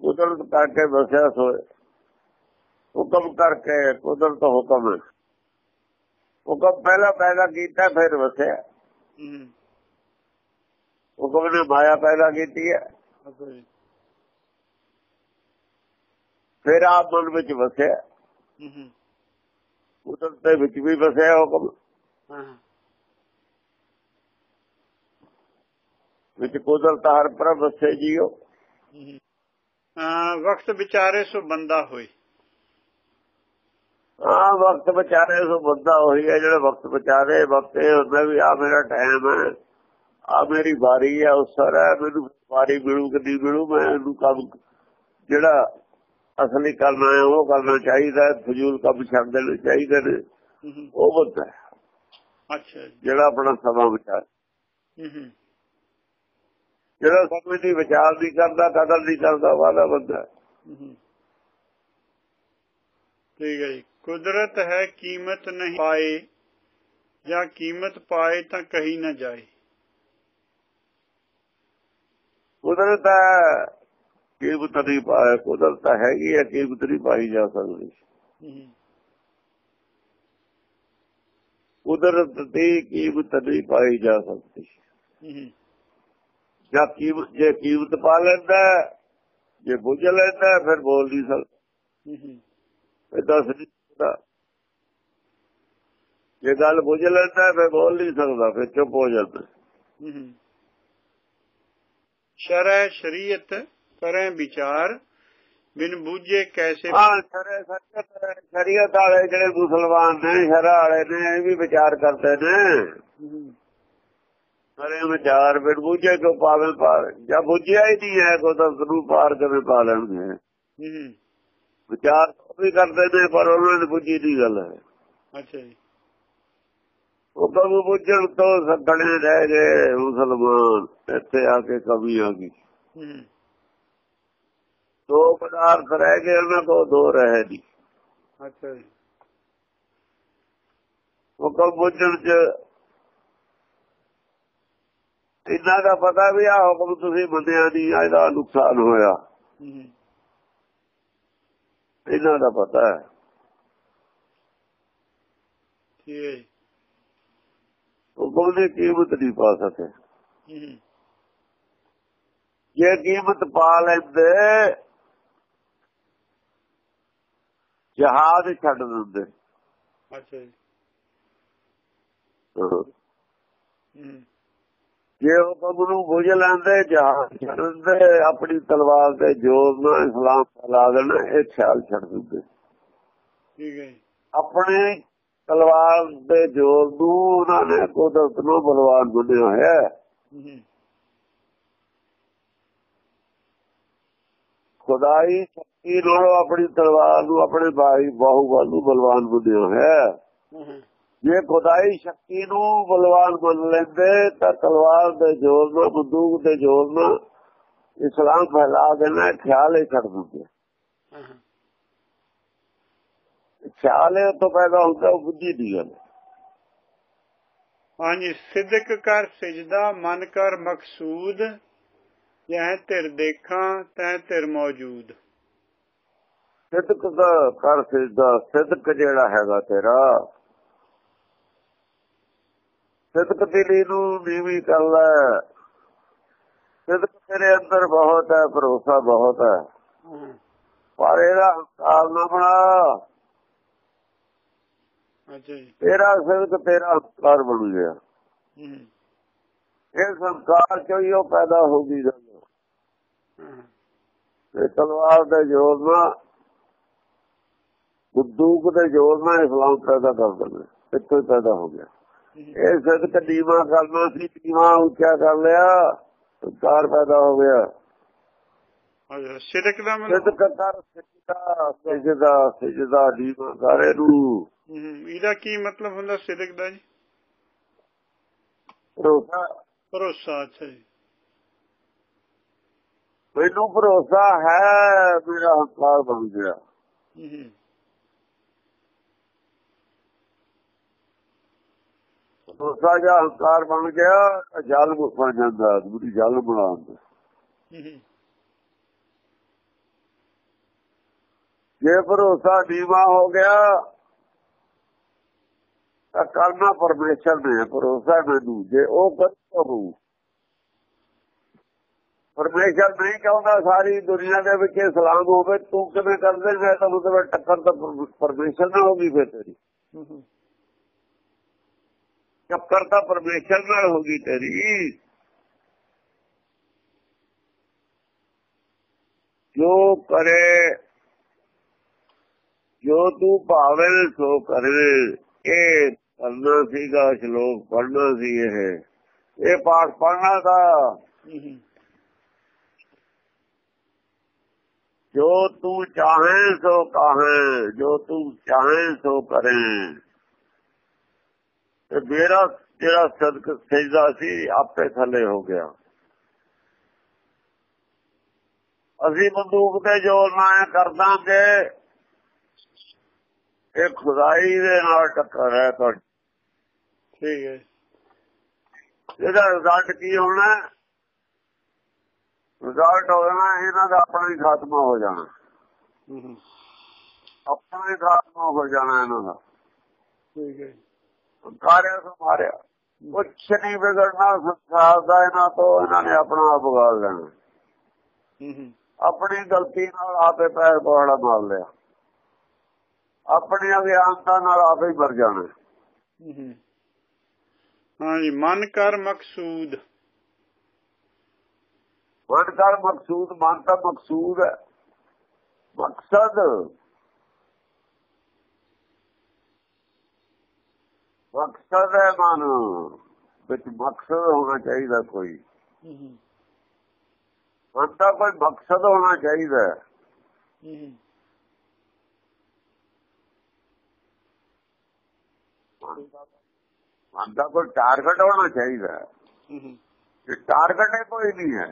ਕੁਦਰਤ ਕਰਕੇ ਵਸਿਆ ਸੋਏ। ਹੁਕਮ ਕਰਕੇ ਕੁਦਰਤ ਹੁਕਮ ਹੈ। ਹੁਕਮ ਪਹਿਲਾਂ ਪੈਦਾ ਕੀਤਾ ਫਿਰ ਵਸਿਆ। ਹੁਕਮ ਨੇ ਮਾਇਆ ਪੈਦਾ ਕੀਤੀ ਹੈ। ਫਿਰ ਆਪ ਮਨ ਵਿੱਚ ਵਸਿਆ। ਕੁਦਰਤ ਦੇ ਵਿੱਚ ਵੀ ਵਸਿਆ ਹੁਕਮ। ਵਿੱਚ ਕੁਦਰਤ ਹਰ ਪ੍ਰਭ ਵਸੇ ਜੀਓ। ਵਕਤ ਵਿਚਾਰੇ ਸੋ ਬੰਦਾ ਹੋਏ ਆ ਵਕਤ ਵਿਚਾਰੇ ਸੋ ਬੰਦਾ ਉਹੀ ਹੈ ਜਿਹੜਾ ਵਕਤ ਵਿਚਾਰੇ ਵਕਤ ਇਹ ਹੁੰਦਾ ਵੀ ਆ ਮੇਰਾ ਟਾਈਮ ਹੈ ਆ ਮੇਰੀ ਵਾਰੀ ਹੈ ਉਸ ਸਾਰਾ ਮੈਨੂੰ ਵਾਰੀ ਮਿਲੂ ਕਿ ਨਹੀਂ ਮਿਲੂ ਮੈਂ ਇਹਨੂੰ ਕੰਮ ਜਿਹੜਾ ਅਸਲੀ ਕਰਨਾ ਹੈ ਉਹ ਕਰਨਾ ਚਾਹੀਦਾ ਫਜ਼ੂਲ ਕੰਮ ਛੱਡ ਦੇਣੇ ਚਾਹੀਦੇ ਨੇ ਉਹ ਬੰਦਾ ਅੱਛਾ ਜਿਹੜਾ ਆਪਣਾ ਸਮਾਂ ਵਿਚਾਰ ਹੂੰ ਹੂੰ। ਜਿਹੜਾ ਸਮੇਂ ਦੀ ਵਿਚਾਰ ਨਹੀਂ ਕਰਦਾ ਕਦਰ ਨਹੀਂ ਕਰਦਾ ਵਾਲਾ ਬੰਦਾ। ਠੀਕ ਹੈ ਜੀ। ਕੁਦਰਤ ਹੈ ਕੀਮਤ ਨਹੀਂ ਪਾਏ ਜਾਂ ਕੀਮਤ ਪਾਏ ਤਾਂ ਕਹੀ ਨਾ ਜਾਏ। ਕੁਦਰਤ ਹੈ ਕੀਮਤ ਨਹੀਂ ਪਾਏ ਕੁਦਰਤ ਹੈਗੀ ਹੈ ਕੀਮਤ ਨਹੀਂ ਪਾਈ ਜਾ ਸਕਦੀ। ਕੁਦਰਤ ਦੀ ਕੀਮਤ ਨਹੀਂ ਪਾਈ ਜਾ ਸਕਦੀ। ਹੂੰ। ਜਾਂ ਕੀਮਤ ਜੇ ਕੀਮਤ ਪਾ ਲੈਂਦਾ ਜੇ ਬੁੱਝ ਲੈਂਦਾ ਫਿਰ ਬੋਲ ਨਹੀਂ ਸਕਦਾ। ਹੂੰ ਫਿਰ ਦੱਸ ਨਹੀਂ ਸਕਦਾ। ਜੇ ਗੱਲ ਬੁੱਝ ਲੈਂਦਾ ਫਿਰ ਬੋਲ ਨਹੀਂ ਸਕਦਾ ਫਿਰ ਚੁੱਪ ਹੋ ਜਾਂਦਾ। ਹੂੰ ਸ਼ਰع ਸ਼ਰੀਅਤ ਕਰੇ ਵਿਚਾਰ ਬਿਨ ਬੂਝੇ ਕੈਸੇ ਹਾਂ ਸ਼ਰੇ ਸੱਚਤ ਸ਼ਰੀਅਤ ਵਾਲੇ ਜਿਹੜੇ ਮੁਸਲਮਾਨ ਨੇ ਸ਼ਰਾ ਵਾਲੇ ਨੇ ਇਹ ਵੀ ਵਿਚਾਰ ਕਰਦੇ ਨੇ। ਹੂੰ ਸਾਰੇ ਵਿਚਾਰ ਫਿਰ ਬੁੱਝੇ ਕੋ ਪਾਵੇ ਪਾਰ? ਜਾਂ ਬੁੱਝਿਆ ਹੀ ਨਹੀਂ ਹੈ ਕੁਦਰਤ ਨੂੰ ਪਾਰ ਕਿਵੇਂ ਪਾ ਲੈਣਗੇ? ਹੂੰ ਵਿਚਾਰ ਵੀ ਕਰਦੇ ਨੇ ਪਰ ਉਹਨਾਂ ਨੇ ਬੁੱਝੀ ਦੀ ਗੱਲ ਹੈ। ਅੱਛਾ ਜੀ। ਉਹ ਕਬੂ ਬੁੱਝਣ ਤੋਂ ਸੱਕਣੇ ਰਹਿ ਗਏ ਮੁਸਲਮਾਨ। ਇੱਥੇ ਆ ਕੇ ਕਮੀ ਆ ਗਈ। ਹੂੰ ਦੋ ਪਦਾਰਥ ਰਹਿ ਗਏ ਉਹਨਾਂ ਕੋ ਦੋ ਰਹੇ ਨਹੀਂ ਅੱਛਾ ਜੀ। ਉਹ ਕਬੂ ਬੁੱਝਣ ਚ ਇੰਨਾ ਦਾ ਪਤਾ ਵੀ ਆ ਹੁਕਮ ਤੁਸੀਂ ਮੰਨਿਆ ਨਹੀਂ ਇਹਦਾ ਨੁਕਸਾਨ ਹੋਇਆ। ਇਹਨਾਂ ਦਾ ਪਤਾ ਹੈ। ਠੀਕ ਹੁਕਮ ਦੀ ਕੀਮਤ ਨਹੀਂ ਪਾ ਸਕੇ। ਜੇ ਕੀਮਤ ਪਾ ਲੈਂਦੇ ਜਹਾਜ਼ ਛੱਡ ਦਿੰਦੇ। ਅੱਛਾ ਜੀ। ਹਾਂ। ਜੇ ਹੁਕਮ ਨੂੰ ਬੁਝ ਲੈਂਦੇ ਦਿੰਦੇ ਆਪਣੀ ਤਲਵਾਰ ਤੇ ਜੋਰ ਨਾਲ ਇਸਲਾਮ ਫੈਲਾ ਦੇਣਾ ਇਹ ਖਿਆਲ ਛੱਡ ਦਿੰਦੇ। ਠੀਕ ਹੈ ਆਪਣੇ ਤਲਵਾਰ ਦੇ ਜੋਰ ਨੂੰ ਉਹਨਾਂ ਨੇ ਕੁਦਰਤ ਨੂੰ ਬਲਵਾਨ ਬਣਿਆ ਹੋਇਆ ਖੁਦਾਈ ਸ਼ਕਤੀ ਨਾਲ ਆਪਣੀ ਤਲਵਾਰ ਨੂੰ ਆਪਣੇ ਬਾਈ ਬਾਹੂਬਲ ਨੂੰ ਬਲਵਾਨ ਬਣਿਆ ਹੋਇਆ ਜੇ ਖੁਦਾਈ ਸ਼ਕਤੀ ਨੂੰ ਬਲਵਾਨ ਮੰਨ ਲੈਂਦੇ ਤਾਂ ਤਲਵਾਰ ਦੇ ਜ਼ੋਰ ਨਾਲ ਬੰਦੂਕ ਦੇ ਜ਼ੋਰ ਨਾਲ ਇਸਲਾਮ ਫੈਲਾ ਦੇਣਾ ਖਿਆਲ ਹੀ ਛੱਡ ਦਿੰਦੇ ਖਿਆਲ ਇਹ ਤੋਂ ਪੈਦਾ ਹੁੰਦਾ ਉਹ ਬੁੱਧੀ ਦੀ ਗੱਲ। ਹਾਂਜੀ ਸਿੱਧਕ ਕਰ ਸਜਦਾ ਮਨ ਕਰ ਮਕਸੂਦ ਜਹ ਧਿਰ ਦੇਖਾਂ ਤੈ ਧਿਰ ਮੌਜੂਦ ਸਿੱਧਕ ਦਾ ਕਰ ਸਿੱਧਾ ਸਿੱਧਕ ਜਿਹੜਾ ਹੈਗਾ ਤੇਰਾ ਸਿੱਧਕ ਦਿਲੀ ਨੂੰ ਨੀਵੀਂ ਕਰ ਲੈ ਸਿੱਧਕ ਤੇਰੇ ਅੰਦਰ ਬਹੁਤ ਹੈ ਭਰੋਸਾ ਬਹੁਤ ਹੈ। ਪਰ ਇਹਦਾ ਹੰਕਾਰ ਨਾ ਬਣਾ। ਅੱਛਾ ਤੇਰਾ ਸਿਰਕ ਤੇਰਾ ਹੰਕਾਰ ਬਣ ਗਿਆ। ਇਹ ਸੰਸਾਰ ਚੋਂ ਹੀ ਉਹ ਪੈਦਾ ਹੋ ਗਈ ਗੱਲ। ਤੇ ਤਲਵਾਰ ਦੇ ਜ਼ੋਰ ਨਾਲ ਬੰਦੂਕ ਦੇ ਜ਼ੋਰ ਨਾਲ ਇਸਲਾਮ ਪੈਦਾ ਕਰ ਦਿੰਦੇ। ਇੱਥੋਂ ਹੀ ਪੈਦਾ ਹੋ ਗਿਆ। ਇਹ ਸਿਰਕ ਨੀਵਾ ਕਰਨਾ ਸੀ ਨੀਵਾ ਉੱਚਾ ਕਰ ਲਿਆ ਸੰਸਾਰ ਪੈਦਾ ਹੋ ਗਿਆ। ਦਾ ਸਿਜਦਾ ਸਿਜਦਾ ਨੀਵਾ ਨੂੰ। ਹੂੰ ਇਹਦਾ ਕੀ ਮਤਲਬ ਹੁੰਦਾ ਸਿੱਧਕ ਦਾ ਜੀ? ਭਰੋਸਾ। ਭਰੋਸਾ ਅੱਛਾ ਜੀ। ਮੈਨੂੰ ਭਰੋਸਾ ਹੈ ਮੇਰਾ ਹੰਕਾਰ ਬਣ ਗਿਆ। ਹੂੰ ਭਰੋਸਾ ਹੰਕਾਰ ਬਣ ਗਿਆ ਜਲ ਬਣ ਜਾਂਦਾ ਆਦਮੀ ਜਲ ਬਣਾਉਂਦਾ ਹੂੰ ਜੇ ਭਰੋਸਾ ਦੀਵਾ ਹੋ ਗਿਆ, ਤਾਂ ਕਰਨਾ ਪਰਮੇਸ਼ਰ ਨੇ, ਭਰੋਸਾ ਮੈਨੂੰ ਜੇ ਉਹ ਕਰੂ ਹੋਊ। ਪਰਮੇਸ਼ਰ ਨਹੀਂ ਚਾਹੁੰਦਾ ਸਾਰੀ ਦੁਨੀਆ ਦੇ ਵਿੱਚ ਇਸਲਾਮ ਹੋਵੇ, ਤੂੰ ਕਿਵੇਂ ਕਰਦੇ ਦੇਗਾ ਤਾਂ ਉਹਦੇ ਟੱਕਰ ਤਾਂ ਪਰਮੇਸ਼ਰ ਨਾਲ ਹੋਗੀ ਫੇਰ ਤੇਰੀ। ਟੱਕਰ ਤਾਂ ਪਰਮੇਸ਼ਰ ਨਾਲ ਹੋਗੀ ਤੇਰੀ। ਜੋ ਕਰੇ ਜੋ ਤੂੰ ਭਾਵੇਂ ਸੋ ਕਰੇ। ਇਹ ਕਰਨਾ ਸੀਗਾ ਸ਼ਲੋਕ ਪੜਨਾ ਸੀ ਇਹ। ਇਹ ਪਾਠ ਪੜਨਾ ਦਾ। ਜੋ ਤੂੰ ਚਾਹੇ ਸੋ ਕਹੇ। ਜੋ ਤੂੰ ਚਾਹੇ ਸੋ ਕਰੇ। ਤੇ ਮੇਰਾ ਜਿਹੜਾ ਸਦਕ ਸਜਦਾ ਸੀ ਆਪੇ ਥੱਲੇ ਹੋ ਗਿਆ। ਅਸੀਂ ਬੰਦੂਕ ਤੇ ਜੋਰ ਨਾ ਕਰ ਦਾਂਗੇ ਇਹ ਖੁਦਾਈ ਦੇ ਨਾਲ ਟੱਕਰ ਹੈ ਤੁਹਾਡੀ। ਠੀਕ ਹੈ। ਇਹਦਾ ਰਿਜ਼ਲਟ ਕੀ ਹੋਣਾ? ਰਿਜ਼ਲਟ ਹੋ ਜਾਣਾ ਇਹਨਾਂ ਦਾ ਆਪਣਾ ਹੀ ਖਾਤਮਾ ਹੋ ਜਾਣਾ। ਆਪਣਾ ਹੀ ਖਾਤਮਾ ਹੋ ਜਾਣਾ ਇਹਨਾਂ ਦਾ। ਠੀਕ ਹੈ। ਕਾਰਿਆ ਸਮਾਰਿਆ ਕੁਛ ਨਹੀਂ ਵਿਗੜਨਾ ਸੰਸਾਰ ਦਾ ਇਹਨਾਂ ਤੋਂ ਇਹਨਾਂ ਨੇ ਆਪਣਾ ਆਪ ਵਿਗਾੜ ਲੈਣਾ। ਆਪਣੀ ਗਲਤੀ ਨਾਲ ਆਪੇ ਪੈਰ ਪਹਾੜਾ ਮਾਰ ਲਿਆ। ਆਪਣੀ ਅਗਿਆਨਤਾ ਨਾਲ ਆਪੇ ਹੀ ਮਰ ਜਾਣਾ। ਹਾਂਜੀ ਮਨ ਕਰ ਮਕਸੂਦ। ਮਨ ਕਰ ਮਕਸੂਦ ਮਨ ਤਾਂ ਮਕਸੂਦ ਹੈ। ਮਕਸਦ ਮਕਸਦ ਹੈ ਮਨ ਵਿੱਚ ਮਕਸਦ ਹੋਣਾ ਚਾਹੀਦਾ ਕੋਈ। ਮਨ ਦਾ ਕੋਈ ਮਕਸਦ ਹੋਣਾ ਚਾਹੀਦਾ ਮਨ ਦਾ ਕੋਈ ਟਾਰਗੇਟ ਹੋਣਾ ਚਾਹੀਦਾ ਇਹ ਟਾਰਗੇਟ ਹੈ। ਕੋਈ ਨਹੀਂ ਹੈ।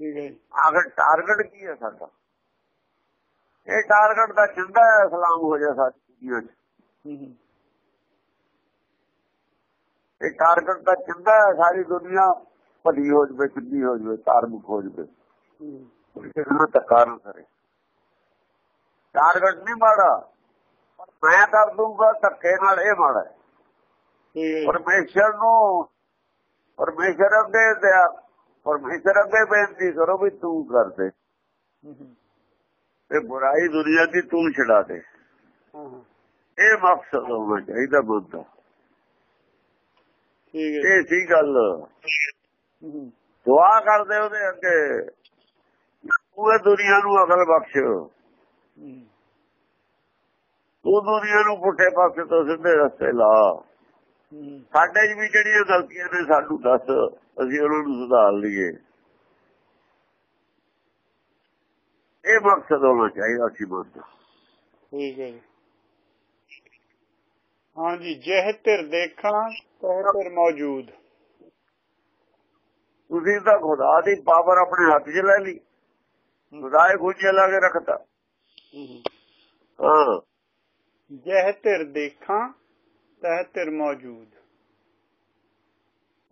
ਠੀਕ ਹੈ ਆਖਰ ਟਾਰਗੇਟ ਕੀ ਹੈ ਸਾਡਾ? ਇਹ ਟਾਰਗੇਟ ਦਾ ਚੰਦਾ ਹੈ ਇਸਲਾਮ ਹੋ ਜਾ ਸਾਡੀ ਦੁਨੀਆ 'ਚ। ਇਹ ਟਾਰਗੇਟ ਦਾ ਹੈ ਸਾਰੀ ਦੁਨੀਆ ਭਲੀ ਹੋ ਜਵੇ ਚੰਗੀ ਹੋ ਜਵੇ ਧਾਰਮਿਕ ਹੋ ਜਵੇ। ਕਿਸੇ ਨੂੰ ਧੱਕਾ ਨਾ ਕਰੇ। ਟਾਰਗੇਟ ਨਹੀਂ ਮਾੜਾ। ਪਰ ਮੈਂ ਕਰ ਦੂੰਗਾ ਧੱਕੇ ਨਾਲ ਇਹ ਮਾੜਾ ਪਰਮੇਸ਼ਰ ਨੂੰ ਪਰਮੇਸ਼ਰ ਅੱਗੇ ਦਿਆ। ਪਰਮੇਸ਼ਰ ਅੱਗੇ ਬੇਨਤੀ ਕਰੋ ਵੀ ਤੂੰ ਕਰ ਦੇ। ਇਹ ਬੁਰਾਈ ਦੁਨੀਆ ਦੀ ਤੂੰ ਛਡਾ ਦੇ। ਇਹ ਮਕਸਦ ਹੋਣਾ ਚਾਹੀਦਾ ਬੰਦਾ ਠੀਕ ਹੈ ਇਹ ਸੀ ਗੱਲ। ਦੁਆ ਕਰਦੇ ਉਹਦੇ ਅੱਗੇ। ਪੂਰੇ ਦੁਨੀਆ ਨੂੰ ਅਕਲ ਬਖਸ਼। ਤੂੰ ਦੁਨੀਆ ਨੂੰ ਪੁੱਠੇ ਪਾਸੇ ਤੋਂ ਸਿੱਧੇ ਰਸਤੇ ਲਾ। ਸਾਡੇ 'ਚ ਵੀ ਜਿਹੜੀਆਂ ਗਲਤੀਆਂ ਨੇ ਸਾਨੂੰ ਦੱਸ। ਅਸੀਂ ਉਹਨਾਂ ਨੂੰ ਸੁਧਾਰ ਲਈਏ। ਇਹ ਮਕਸਦ ਹੋਣਾ ਚਾਹੀਦਾ ਸੀ ਮਨ ਠੀਕ ਹੈ ਹਾਂਜੀ ਜਹ ਧਿਰ ਦੇਖਾਂ ਤਹ ਧਿਰ ਮੌਜੂਦ। ਤੁਸੀਂ ਤਾਂ ਖੁਦਾ ਦੀ ਪਾਵਰ ਆਪਣੇ ਹੱਥ 'ਚ ਲੈ ਲਈ। ਖੁਦਾ ਇਹ ਗੁੱਜੇ ਲਾ ਕੇ ਰੱਖਤਾ। ਹਾਂ ਜਹ ਧਿਰ ਦੇਖਾਂ ਤਹ ਧਿਰ ਮੌਜੂਦ।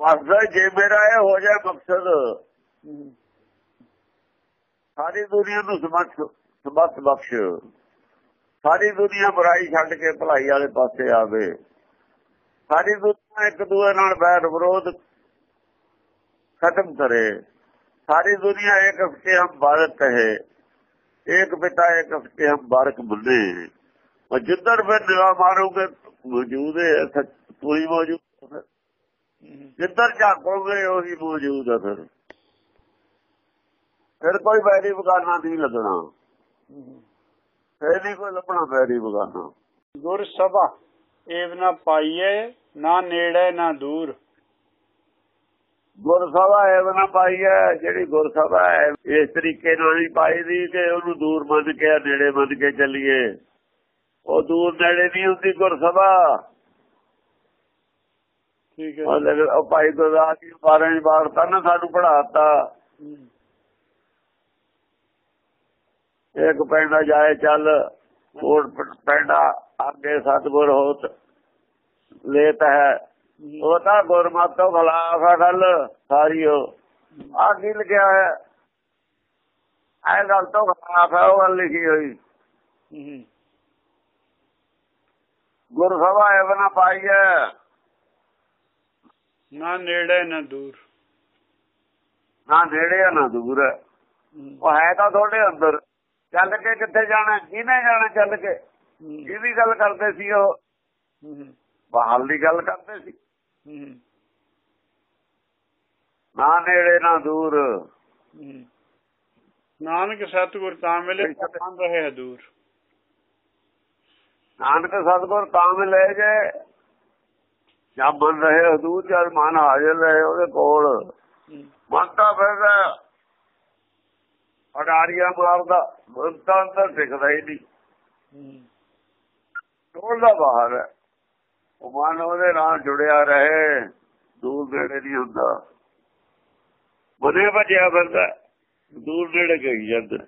ਮਕਸਦ ਜੇ ਮੇਰਾ ਇਹ ਹੋ ਜਾਏ ਮਕਸਦ ਸਾਰੀ ਦੁਨੀਆ ਨੂੰ ਸਮਝ ਸਮਤ ਬਖਸ਼ ਸਾਰੀ ਦੁਨੀਆ ਬੁਰਾਈ ਛੱਡ ਕੇ ਭਲਾਈ ਵਾਲੇ ਪਾਸੇ ਆਵੇ। ਸਾਰੀ ਦੁਨੀਆ ਇੱਕ ਦੂਏ ਨਾਲ ਬੈਰ ਵਿਰੋਧ ਖਤਮ ਕਰੇ। ਸਾਰੀ ਦੁਨੀਆ ਇੱਕ ਹਫ਼ਤੇ ਹਮ ਬਾਰਕ ਕਹੇ। ਇੱਕ ਪਿਤਾ ਇੱਕ ਹਫ਼ਤੇ ਹਮ ਬਾਰਕ ਬੁੱਲੇ। ਉਹ ਜਿੱਧਰ ਫਿਰ ਨਿਗਾਹ ਮਾਰੋਗੇ ਮੌਜੂਦ ਹੈ ਪੂਰੀ ਮੌਜੂਦ ਜਿੱਧਰ ਝਾਕੋਗੇ ਉਹੀ ਮੌਜੂਦ ਹੈ ਫਿਰ। ਫਿਰ ਕੋਈ ਵੈਰੀ ਬਗਾਨਾ ਨਹੀਂ ਲੱਗਣਾ ਫਿਰ ਨਹੀਂ ਕੋਈ ਲੱਭਣਾ ਵੈਰੀ ਬਗਾਨਾ। ਗੁਰ ਸਭਾ ਏਵ ਨਾ ਪਾਈਏ ਨਾ ਨੇੜੇ ਨਾ ਦੂਰ। ਗੁਰਸਭਾ ਇਹ ਬਣਾ ਪਾਈ ਹੈ ਜਿਹੜੀ ਗੁਰਸਭਾ ਹੈ ਇਸ ਤਰੀਕੇ ਨਾਲ ਹੀ ਪਾਈ ਦੀ ਕਿ ਉਹਨੂੰ ਦੂਰ ਮੰਨ ਕੇ ਨੇੜੇ ਮੰਨ ਕੇ ਚੱਲੀਏ। ਉਹ ਦੂਰ ਨੇੜੇ ਨਹੀਂ ਹੁੰਦੀ ਗੁਰਸਭਾ ਠੀਕ ਹੈ ਉਹ ਭਾਈ ਗੁਰਦਾਸ ਜੀ ਬਾਰਾਂ ਹੀ ਬਾਰ ਤਾਂ ਨਾ ਸਾਨੂੰ ਪੜਾਤਾ ਇੱਕ ਪੈਂਡਾ ਜਾਏ ਚੱਲ ਹੋਰ ਪੈਂਡਾ ਅੱਗੇ ਸਤਗੁਰ ਹੋਤ ਲੇਤ ਹੈ। ਉਹ ਤਾਂ ਗੁਰਮਤਿ ਤੋਂ ਖਿਲਾਫ ਗੱਲ ਸਾਰੀ ਉਹ। ਆ ਕੀ ਲਿਖਿਆ ਹੈ ਇਹ ਗੱਲ ਤੋਂ ਖਰਾਬ ਹੈ ਉਹ ਲਿਖੀ ਹੋਈ। ਗੁਰ ਸਭਾ ਇਹ ਨਾ ਪਾਈਏ ਨਾ ਨੇੜੇ ਨਾ ਦੂਰ। ਨਾ ਨੇੜੇ ਨਾ ਦੂਰ। ਉਹ ਹੈ ਤਾਂ ਤੁਹਾਡੇ ਅੰਦਰ। ਚੱਲ ਕੇ ਕਿੱਥੇ ਜਾਣਾ ਕਿਹਨੇ ਜਾਣਾ ਚੱਲ ਕੇ? ਹੂੰ। ਕਿਹਦੀ ਗੱਲ ਕਰਦੇ ਸੀ ਉਹ? ਹੂੰ ਬਾਹਰ ਦੀ ਗੱਲ ਕਰਦੇ ਸੀ। ਨਾ ਨੇੜੇ ਨਾ ਦੂਰ। ਨਾਨਕ ਸਤਿਗੁਰ ਤਾਂ ਮਿਲੇ ਤਾਂ ਰਹੇ ਦੂਰ। ਨਾਨਕ ਸਤਗੁਰ ਤਾਂ ਮਿਲੇ ਜੇ ਜਾਂ ਬਨ ਰਹੇ ਹਦੂਰ ਜਦ ਮਨ ਹਾਜ਼ਰ ਰਹੇ ਉਹਦੇ ਕੋਲ। ਮਨ ਤਾਂ ਫਿਰਦਾ। ਅਡਾਰੀਆਂ ਮਾਰਦਾ ਮਨ ਤਾਂ ਟਿਕਦਾ ਹੀ ਨਹੀਂ। ਟੋਲਦਾ ਬਾਹਰ ਹੈ। ਉਹ ਮਨ ਉਹਦੇ ਨਾਲ ਜੁੜਿਆ ਰਹੇ, ਦੂਰ ਨੇੜੇ ਨਹੀਂ ਹੁੰਦਾ। ਬਨੇ ਭਜਿਆ ਫਿਰਦਾ ਦੂਰ ਨੇੜੇ ਕਹੀ ਜਾਂਦਾ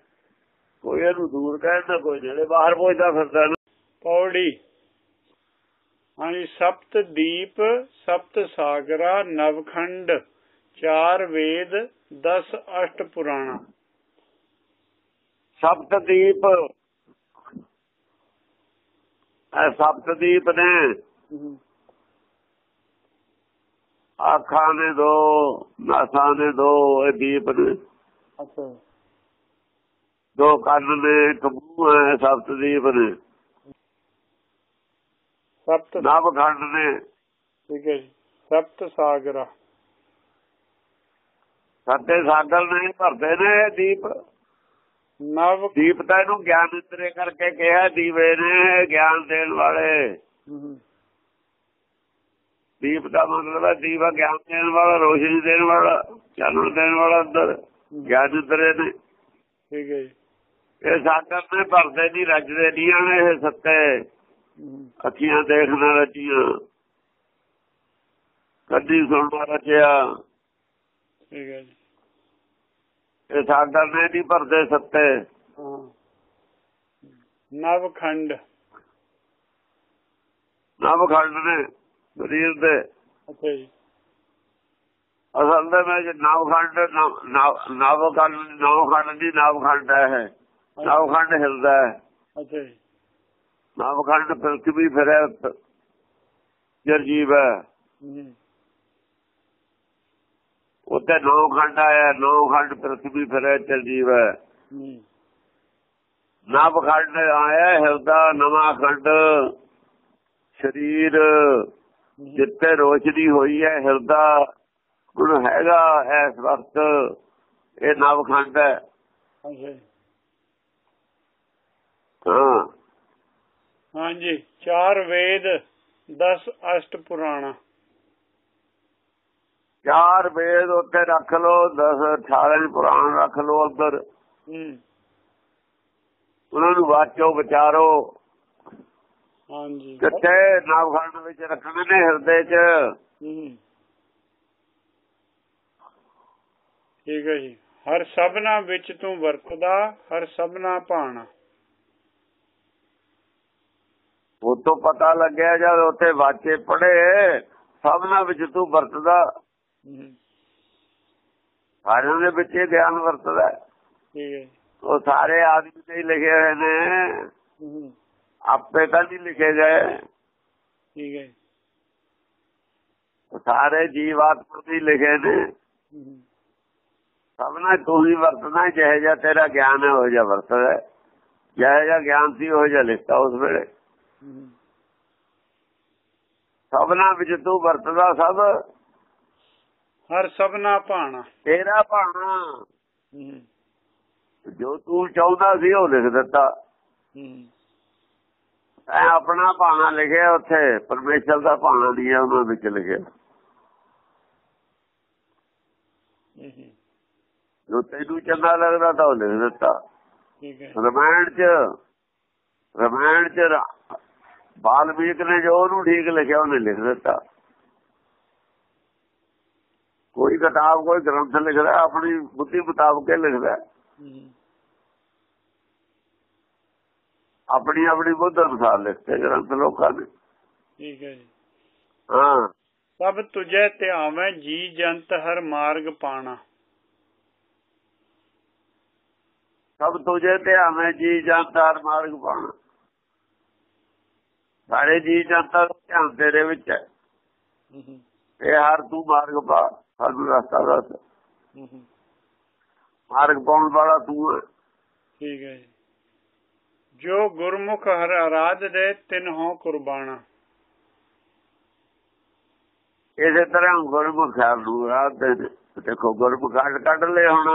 ਕੋਈ ਇਹਨੂੰ ਦੂਰ ਕਹਿੰਦਾ ਕੋਈ ਨੇੜੇ, ਬਾਹਰ ਪਹੁੰਚਦਾ ਫਿਰਦਾ ਨਾ। ਪੌੜੀ। ਹਾਂਜੀ, ਸਪਤ ਦੀਪ, ਸਪਤ ਸਾਗਰਾ, ਨਵਖੰਡ, ਚਾਰ ਵੇਦ 10 ਅਸ਼ਟ ਪੁਰਾਣਾ। ਸਪਤਦੀਪ। ਇਹ ਸਪਤਦੀਪ ਨੇ ਅੱਖਾਂ ਨੇ ਦੋ ਨਾਸਾਂ ਨੇ ਦੋ ਇਹ ਦੀਪ ਨੇ। ਅੱਛਾ। ਦੋ ਕੰਨ ਨੇ ਮੂੰਹ ਹੈ ਸਪਤਦੀਪ ਨੇ। ਸਪਤ ਨਵ ਖੰਡ ਨੇ। ਠੀਕ ਹੈ ਸਪਤ ਸਾਗਰਾ। ਸੱਤੇ ਸਾਗਰ ਨੇ ਭਰਦੇ ਨੇ ਦੀਪ। ਨਵ ਦੀਪ ਤਾਂ ਇਹਨੂੰ ਗਿਆਨ ਇਤਰੇ ਕਰਕੇ ਕਿਹਾ ਦੀਵੇ ਨੇ ਗਿਆਨ ਦੇਣ ਵਾਲੇ। ਦੀਪ ਦਾ ਮਤਲਬ ਹੈ ਦੀਵਾ ਗਿਆਨ ਦੇਣ ਵਾਲਾ ਰੋਸ਼ਨੀ ਦੇਣ ਵਾਲਾ ਚਾਨਣ ਦੇਣ ਵਾਲਾ ਅੰਦਰ ਗਿਆਨ ਇਤਰੇ ਨੇ। ਠੀਕ ਹੈ ਇਹ ਸਾਗਰ ਨੇ ਭਰਦੇ ਨਹੀਂ ਰੱਜਦੇ ਨਹੀਂ ਆਣੇ ਇਹ ਸੱਤੇ। ਅੱਖੀਆਂ ਦੇਖਣ ਰਚੀਆਂ ਕੱਢੀ ਸੁਣਨਾ ਰਚਿਆ। ਠੀਕ ਹੈ ਜੀ। ਇਹ ਸਾਗਰ ਨੇ ਨਹੀਂ ਭਰਦੇ ਸੱਤੇ। ਨਵਖੰਡ। ਨਵ ਖੰਡ ਨੇ ਸਰੀਰ ਦੇ। ਅੱਛਾ ਜੀ। ਅਸਲ ਦੇ ਵਿੱਚ ਨਵ ਖੰਡ ਨਵ ਖੰਡ ਨਵ ਖੰਡ ਦੀ ਨਵ ਖੰਡ ਹੈ ਨਵ ਖੰਡ ਹਿਲਦਾ ਹੈ। ਅੱਛਾ ਜੀ। ਨਵ ਖੰਡ ਪ੍ਰਥਵੀ ਫਿਰੇ ਜਰਜੀਵ ਹੈ। ਹੂੰ। ਉੱਤੇ ਨੌ ਖੰਡ ਆਇਆ ਨੌ ਖੰਡ ਪ੍ਰਥਵੀ ਫਿਰੇ ਜਰਜੀਵ ਹੈ। ਹੂੰ। ਨਵ ਖੰਡ ਆਇਆ ਹਿਰਦਾ ਨਵਾਂ ਖੰਡ ਸਰੀਰ ਜਿੱਤੇ ਰੋਸ਼ਨੀ ਹੋਈ ਹੈ ਹਿਰਦਾ ਹੁਣ ਹੈਗਾ ਇਸ ਵਕਤ ਇਹ ਨਵ ਖੰਡ ਹਾਂ। ਹਾਂਜੀ ਚਾਰ ਵੇਦ 10 ਅਸ਼ਟ ਪੁਰਾਣਾ। ਚਾਰ ਵੇਦ ਉੱਤੇ ਰੱਖ ਲੋ 10 18 ਪੁਰਾਣ ਰੱਖ ਲੋ ਅੰਦਰ। ਹੂੰ। ਉਹਨਾਂ ਨੂੰ ਵਾਚੋ ਵਿਚਾਰੋ। ਹਾਂਜੀ। ਕਿੱਥੇ ਨਵਖੰਡ ਵਿੱਚ ਰੱਖਣੇ ਨੇ ਹਿਰਦੇ 'ਚ? ਠੀਕ ਹੈ ਜੀ। ਹਰ ਸਭਨਾ ਵਿੱਚ ਤੂੰ ਵਰਤਦਾ ਹਰ ਸਭਨਾ ਭਾਣਾ। ਉਹ ਤੋਂ ਪਤਾ ਲੱਗਿਆ ਜਦ ਉੱਥੇ ਵਾਚੇ ਪੜੇ ਸਭਨਾ ਵਿੱਚ ਤੂੰ ਵਰਤਦਾ। ਸਾਰਿਆਂ ਦੇ ਵਿੱਚ ਇਹ ਗਿਆਨ ਵਰਤਦਾ ਹੈ। ਹੈ। ਉਹ ਸਾਰੇ ਆਦਮੀ ਤੇ ਹੀ ਲਿਖੇ ਹੋਏ ਨੇ। ਹੂੰ। ਆਪੇ ਤਾਂ ਨਹੀਂ ਲਿਖੇ ਗਏ। ਠੀਕ ਹੈ। ਉਹ ਸਾਰੇ ਜੀਵਾਤਮਾ ਤੇ ਹੀ ਲਿਖੇ ਨੇ। ਹੂੰ। ਸਭਨਾ ਤੂੰ ਹੀ ਵਰਤਣਾ ਜਿਹੇ ਜਿਹਾ ਤੇਰਾ ਗਿਆਨ ਹੈ ਜਿਹਾ ਵਰਤਦਾ ਜਿਹੇ ਜਿਹਾ ਗਿਆਨ ਸੀ ਉਹ ਜਿਹਾ ਲਿਖਤਾ ਉਸ ਵੇਲੇ। ਹੂੰ। ਸਭਨਾ ਵਿੱਚ ਤੂੰ ਵਰਤਦਾ ਸਭ। ਹਰ ਸਭਨਾ ਭਾਣਾ। ਤੇਰਾ ਭਾਣਾ। ਜੋ ਤੂੰ ਚਾਹੁੰਦਾ ਸੀ ਉਹ ਲਿਖ ਦਿੱਤਾ। ਹੂੰ। ਐ ਆਪਣਾ ਭਾਣਾ ਲਿਖਿਆ ਉੱਥੇ ਪਰਮੇਸ਼ਰ ਦਾ ਭਾਣਾ ਹੈ ਉਹਨਾਂ ਵਿੱਚ ਲਿਖਿਆ। ਜੋ ਤੈਨੂੰ ਚੰਗਾ ਲੱਗਦਾ ਤਾਂ ਉਹ ਲਿਖ ਦਿੱਤਾ। ਰਮਾਇਣ ਚ ਰਮਾਇਣ ਚ ਵਾਲਮੀਕ ਨੇ ਜੋ ਉਹਨੂੰ ਠੀਕ ਲਿਖਿਆ ਉਹਨੇ ਲਿਖ ਦਿੱਤਾ। ਕੋਈ ਕਿਤਾਬ ਕੋਈ ਗ੍ਰੰਥ ਲਿਖਦਾ ਆਪਣੀ ਬੁੱਧੀ ਮੁਤਾਬਕ ਲਿਖਦਾ। ਆਪਣੀ ਆਪਣੀ ਬੁੱਧ ਅਨੁਸਾਰ ਲਿਖਦੇ ਗ੍ਰੰਥ ਲੋਕਾਂ ਨੇ ਠੀਕ ਹੈ ਜੀ। ਹਾਂ। ਸਭ ਤੁਝੇ ਧਿਆਵੇਂ ਜੀ ਜੰਤ ਹਰ ਮਾਰਗ ਪਾਣਾ। ਸਭ ਤੁਝੇ ਧਿਆਵੇਂ ਜੀ ਜਨਤਾਰ ਮਾਰਗ ਪਾਣਾ। ਸਾਰੇ ਜੀ ਜਨਤਾ ਦਾ ਧਿਆਨ ਤੇਰੇ ਵਿੱਚ ਹੂੰ। ਇਹ ਹਰ ਤੂੰ ਮਾਰਗ ਪਾ। ਸਾਨੂੰ ਰਸਤਾ ਦੱਸ ਮਾਰਗ ਪਾਉਣ ਵਾਲਾ ਤੂੰ ਠੀਕ ਹੈ ਜੀ। ਗੁਰਮੁਖ ਹਰ ਆਰਾਧ ਦੇ ਤਿਨ ਹੋ ਕੁਰਬਾਨਾ ਇਸੇ ਤਰ੍ਹਾਂ ਗੁਰਮੁਖ ਹੈ ਨੂੰ ਰਾਤ ਦੇ ਦੇਖੋ ਗੁਰਮੁਖ ਕੱਢ ਕੱਢ ਲੈ ਹੁਣ।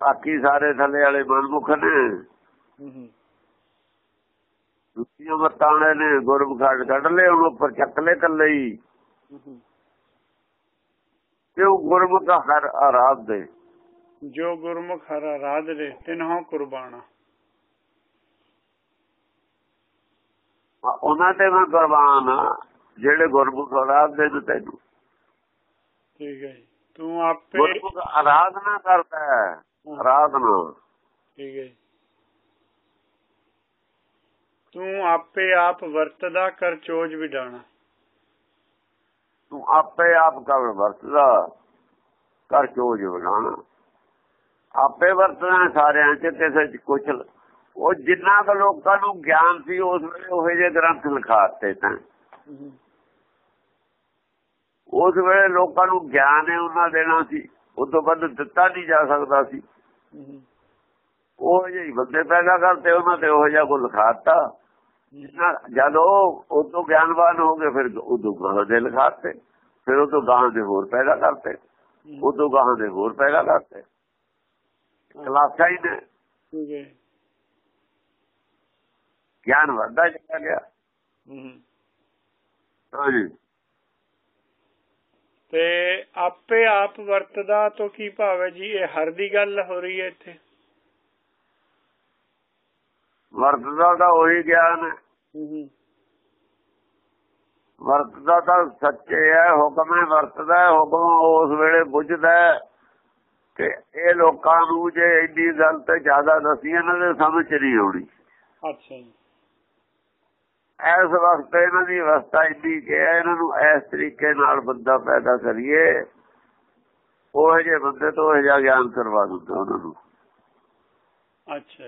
ਬਾਕੀ ਸਾਰੇ ਥੱਲੇ ਵਾਲੇ ਮਨਮੁਖ ਨੇ। ਹੂੰ ਹੂੰ। ਦੂਜੀਆਂ ਮਤਾਂ ਨੇ ਗੁਰਮੁਖ ਕੱਢ ਕੱਢ ਲੈ ਹੁਣ ਉੱਪਰ ਚੱਕ ਲੈ ਕੱਲੇ ਹੀ। ਉਹ ਗੁਰਮੁਖ ਹਰ ਆਰਾਧ ਦੇ। ਜੋ ਗੁਰਮੁਖ ਹਰ ਆਰਾਧ ਦੇ ਤਿਨ ਹੋ ਕੁਰਬਾਨਾ ਉਹਨਾਂ ਤੇ ਮੈਂ ਕੁਰਬਾਨ ਜਿਹੜੇ ਗੁਰਮੁਖ ਆਰਾਧ ਦੇ ਤੈਨੂੰ। ਠੀਕ ਹੈ ਜੀ। ਤੂੰ ਆਪੇ ਗੁਰਮੁਖ ਆਰਾਧਨਾ ਕਰਦਾ ਹੈ ਆਰਾਧਨਾ ਠੀਕ ਹੈ ਜੀ। ਤੂੰ ਆਪੇ ਆਪ ਵਰਤਦਾ ਕਰ ਚੋਜ ਵਿਡਾਣਾ। ਤੂੰ ਆਪੇ ਆਪ ਕਰ ਵਰਤਦਾ ਕਰ ਚੋਜ ਬਣਾਣਾ ਆਪੇ ਵਰਤਣਾ ਸਾਰਿਆਂ ਚ ਕਿਸੇ ਚ ਕੁਛ ਉਹ ਜਿੰਨਾ ਕੁ ਲੋਕਾਂ ਨੂੰ ਗਿਆਨ ਸੀ ਉਸ ਵੇਲੇ ਉਹ ਜਿਹੇ ਗ੍ਰੰਥ ਲਿਖਾਤੇ ਤਾਂ ਉਸ ਵੇਲੇ ਲੋਕਾਂ ਨੂੰ ਗਿਆਨ ਹੈ ਉਹਨਾਂ ਦੇਣਾ ਸੀ ਉਸ ਤੋਂ ਵੱਧ ਦਿੱਤਾ ਨਹੀਂ ਜਾ ਸਕਦਾ ਸੀ। ਉਹ ਜਿਹੇ ਬੰਦੇ ਪੈਦਾ ਕਰਤੇ ਉਹਨਾਂ ਤੇ ਉਹ ਜਿਹਾ ਕੋ ਲਿਖਾਤਾ ਜਦ ਉਹ ਉਦੋਂ ਗਿਆਨਵਾਨ ਹੋ ਗਏ ਫਿਰ ਉਦੋਂ ਗਾਹ ਦੇ ਲਿਖਾਤੇ ਫਿਰ ਉਦੋਂ ਗਾਹ ਦੇ ਹੋਰ ਪੈਦਾ ਕਰਤੇ ਉਦੋਂ ਗਾਹ ਦੇ ਹੋਰ ਪੈਦਾ ਕਰਤੇ। ਕਲਾਸਾਂ ਹੀ ਨੇ। ਹੈ ਗਿਆਨ ਵੱਧਦਾ ਚਲਾ ਗਿਆ। ਹਾਂਜੀ। ਤੇ ਆਪੇ ਆਪ ਵਰਤਦਾ ਤੋਂ ਕੀ ਭਾਵ ਹੈ ਜੀ? ਇਹ ਹਰ ਦੀ ਗੱਲ ਹੋ ਰਹੀ ਹੈ ਇੱਥੇ। ਵਰਤਦਾ ਤਾਂ ਉਹੀ ਗਿਆਨ ਹੈ। ਵਰਤਦਾ ਤਾਂ ਸੱਚੇ ਹੈ ਹੁਕਮ ਹੈ ਵਰਤਦਾ ਹੈ ਹੁਕਮ ਉਸ ਵੇਲੇ ਬੁੱਝਦਾ ਹੈ। ਕਿ ਇਹ ਲੋਕਾਂ ਨੂੰ ਜੇ ਇੰਨੀ ਗੱਲ ਤੇ ਜ਼ਿਆਦਾ ਦਸੀ ਇਹਨਾਂ ਦੇ ਸਮਝ ਨਹੀਂ ਆਉਣੀ। ਅੱਛਾ ਜੀ। ਇਸ ਵਕਤ ਇਹਨਾਂ ਦੀ ਅਵਸਥਾ ਇੰਨੀ ਕਿ ਇਹਨਾਂ ਨੂੰ ਇਸ ਤਰੀਕੇ ਨਾਲ ਬੰਦਾ ਪੈਦਾ ਕਰੀਏ। ਉਹ ਜੇ ਬੰਦੇ ਤੋਂ ਇਹ ਜਿਹਾ ਗਿਆਨ ਕਰਵਾ ਦਿੰਦਾ ਉਹਨਾਂ ਨੂੰ। ਅੱਛਾ।